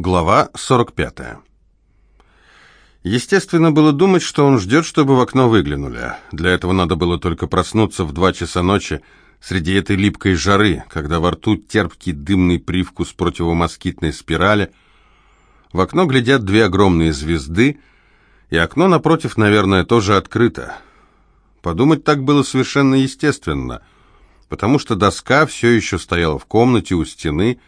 Глава 45. Естественно, было думать, что он ждет, чтобы в окно выглянули. Для этого надо было только проснуться в два часа ночи среди этой липкой жары, когда во рту терпкий дымный привкус противомоскитной спирали. В окно глядят две огромные звезды, и окно напротив, наверное, тоже открыто. Подумать так было совершенно естественно, потому что доска все еще стояла в комнате у стены, и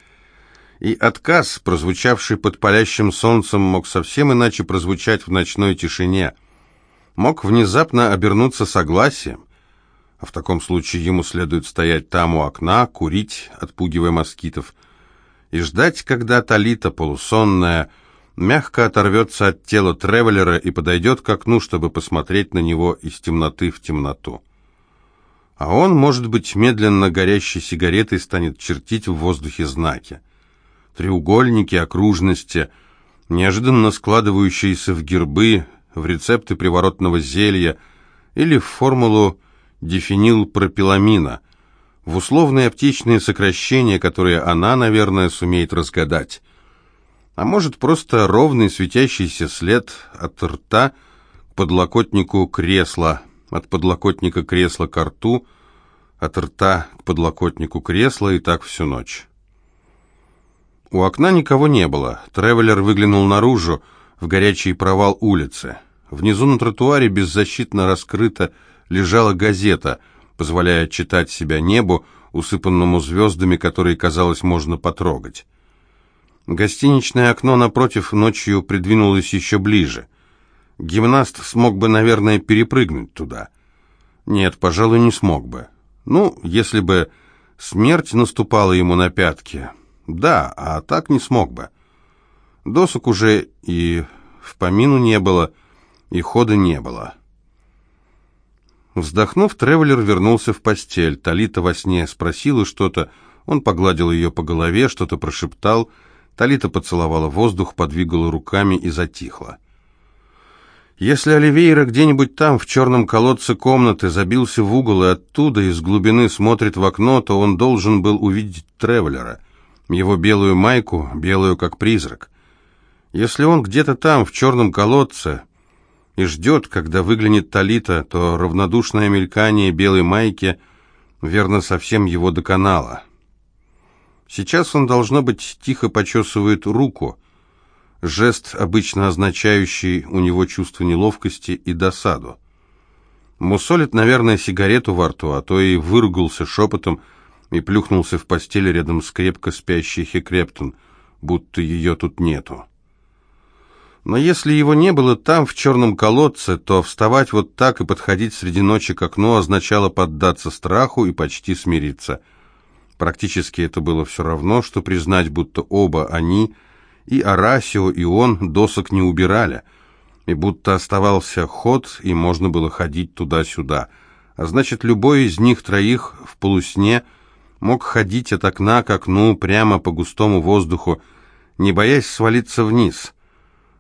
отказ, прозвучавший под палящим солнцем, мог совсем иначе прозвучать в ночной тишине. Мог внезапно обернуться согласием, а в таком случае ему следует стоять там у окна, курить, отпугивая москитов, и ждать, когда Талита, полусонная, мягко оторвется от тела Тревелера и подойдет к окну, чтобы посмотреть на него из темноты в темноту. А он, может быть, медленно горящей сигаретой станет чертить в воздухе знаки треугольники, окружности, неожиданно складывающиеся в гербы, в рецепты приворотного зелья или в формулу дифенилпропиламина, в условные аптечные сокращения, которые она, наверное, сумеет разгадать. А может, просто ровный светящийся след от рта к подлокотнику кресла, от подлокотника кресла к рту, от рта к подлокотнику кресла и так всю ночь. У окна никого не было. Тревелер выглянул наружу, в горячий провал улицы. Внизу на тротуаре беззащитно раскрыта лежала газета, позволяя читать себя небу, усыпанному звездами, которые, казалось, можно потрогать. Гостиничное окно напротив ночью придвинулось еще ближе. Гимнаст смог бы, наверное, перепрыгнуть туда. Нет, пожалуй, не смог бы. Ну, если бы смерть наступала ему на пятки, да, а так не смог бы. Досок уже и в помину не было, и хода не было. Вздохнув, Тревелер вернулся в постель. Талита во сне спросила что-то, он погладил ее по голове, что-то прошептал. Талита поцеловала воздух, подвигала руками и затихла. Если Оливейра где-нибудь там, в черном колодце комнаты, забился в угол и оттуда, из глубины смотрит в окно, то он должен был увидеть Тревелера — его белую майку, белую как призрак. Если он где-то там, в черном колодце, и ждет, когда выглянет Талита, то равнодушное мелькание белой майки верно совсем его доконало. Сейчас он, должно быть, тихо почесывает руку, жест, обычно означающий у него чувство неловкости и досаду. Мусолит, наверное, сигарету во рту, а то и выругался шепотом, и плюхнулся в постель рядом с крепко спящей Хекрептон, будто ее тут нету. Но если его не было там, в черном колодце, то вставать вот так и подходить среди ночи к окну означало поддаться страху и почти смириться. Практически это было все равно, что признать, будто оба они, и Арасио, и он, досок не убирали, и будто оставался ход, и можно было ходить туда-сюда. А значит, любой из них троих в полусне – мог ходить от окна к окну прямо по густому воздуху, не боясь свалиться вниз.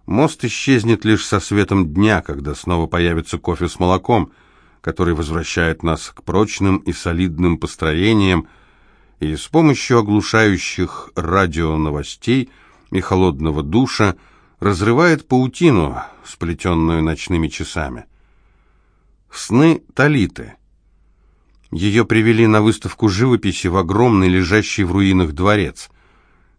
Мост исчезнет лишь со светом дня, когда снова появится кофе с молоком, который возвращает нас к прочным и солидным построениям, и с помощью оглушающих радионовостей и холодного душа разрывает паутину, сплетенную ночными часами. Сны Талиты — ее привели на выставку живописи в огромный, лежащий в руинах дворец.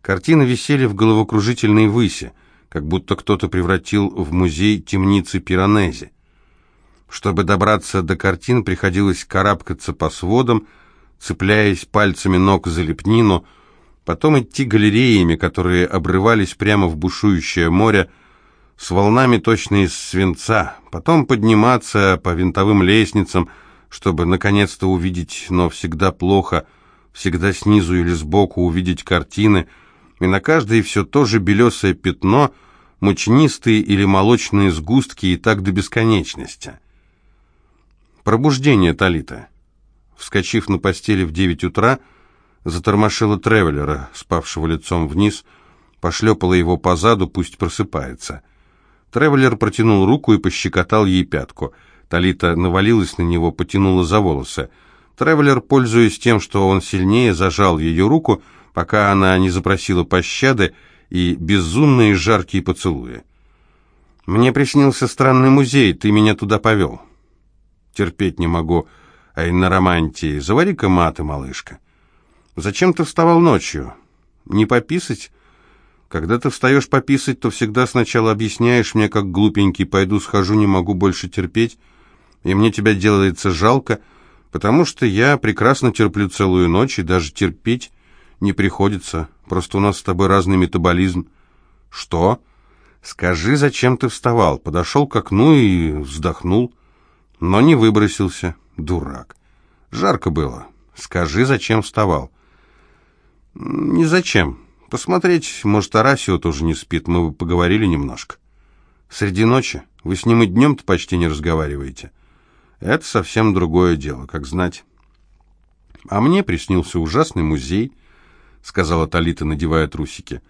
Картины висели в головокружительной выси, как будто кто-то превратил в музей темницы Пиранези. Чтобы добраться до картин, приходилось карабкаться по сводам, цепляясь пальцами ног за лепнину, потом идти галереями, которые обрывались прямо в бушующее море, с волнами точно из свинца, потом подниматься по винтовым лестницам, чтобы наконец-то увидеть, но всегда плохо, всегда снизу или сбоку увидеть картины, и на каждой все то же белесое пятно, мучнистые или молочные сгустки и так до бесконечности. Пробуждение Талита. Вскочив на постели в девять утра, затормошила Тревелера, спавшего лицом вниз, пошлепала его по заду, пусть просыпается. Тревелер протянул руку и пощекотал ей пятку — Талита навалилась на него, потянула за волосы. Тревелер, пользуясь тем, что он сильнее, зажал ее руку, пока она не запросила пощады, и безумные жаркие поцелуи. «Мне приснился странный музей, ты меня туда повел». «Терпеть не могу, ай на романтии. Завари-ка маты, малышка». «Зачем ты вставал ночью? Не пописать?» Когда ты встаешь пописать, то всегда сначала объясняешь мне, как глупенький, пойду схожу, не могу больше терпеть, и мне тебя делается жалко, потому что я прекрасно терплю целую ночь, и даже терпеть не приходится, просто у нас с тобой разный метаболизм. Что? Скажи, зачем ты вставал? Подошел к окну и вздохнул, но не выбросился. Дурак. Жарко было. Скажи, зачем вставал? Не зачем. Посмотреть, может, Арасио тоже не спит, мы поговорили немножко. Среди ночи? Вы с ним и днем-то почти не разговариваете. Это совсем другое дело, как знать. А мне приснился ужасный музей, сказала Талита, надевая трусики.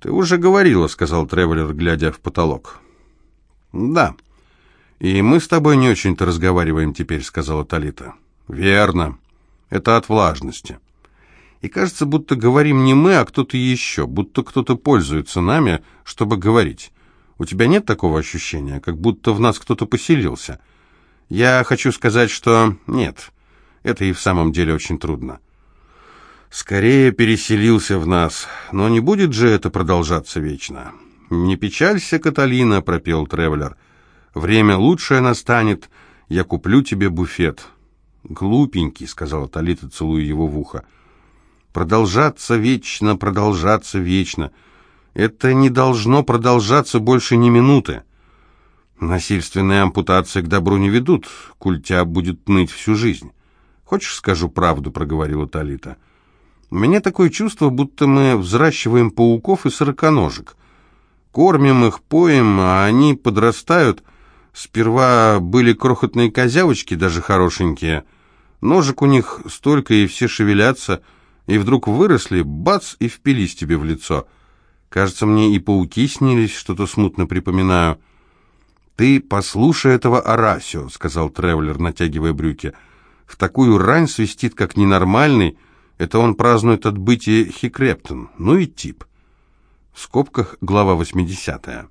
Ты уже говорила, сказал Тревелер, глядя в потолок. Да. И мы с тобой не очень-то разговариваем теперь, сказала Талита. Верно. Это от влажности. И кажется, будто говорим не мы, а кто-то еще, будто кто-то пользуется нами, чтобы говорить. У тебя нет такого ощущения, как будто в нас кто-то поселился? Я хочу сказать, что нет, это и в самом деле очень трудно. Скорее переселился в нас, но не будет же это продолжаться вечно. «Не печалься, Каталина», — пропел Тревелер. «Время лучшее настанет, я куплю тебе буфет». «Глупенький», — сказала Талита, целуя его в ухо. Продолжаться вечно, продолжаться вечно. Это не должно продолжаться больше ни минуты. Насильственные ампутации к добру не ведут, культя будет ныть всю жизнь. Хочешь, скажу правду, проговорила Талита. У меня такое чувство, будто мы взращиваем пауков и сороконожек. Кормим их, поем, а они подрастают. Сперва были крохотные козявочки, даже хорошенькие. Ножек у них столько, и все шевелятся — и вдруг выросли, бац, и впились тебе в лицо. Кажется, мне и пауки снились, что-то смутно припоминаю. «Ты послушай этого Арасио», — сказал Тревелер, натягивая брюки. «В такую рань свистит, как ненормальный. Это он празднует отбытие Хикрептон. Ну и тип». В скобках глава восьмидесятая.